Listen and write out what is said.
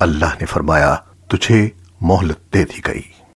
اللہ نے فرمایا تجھے مہلت دے دی گئی۔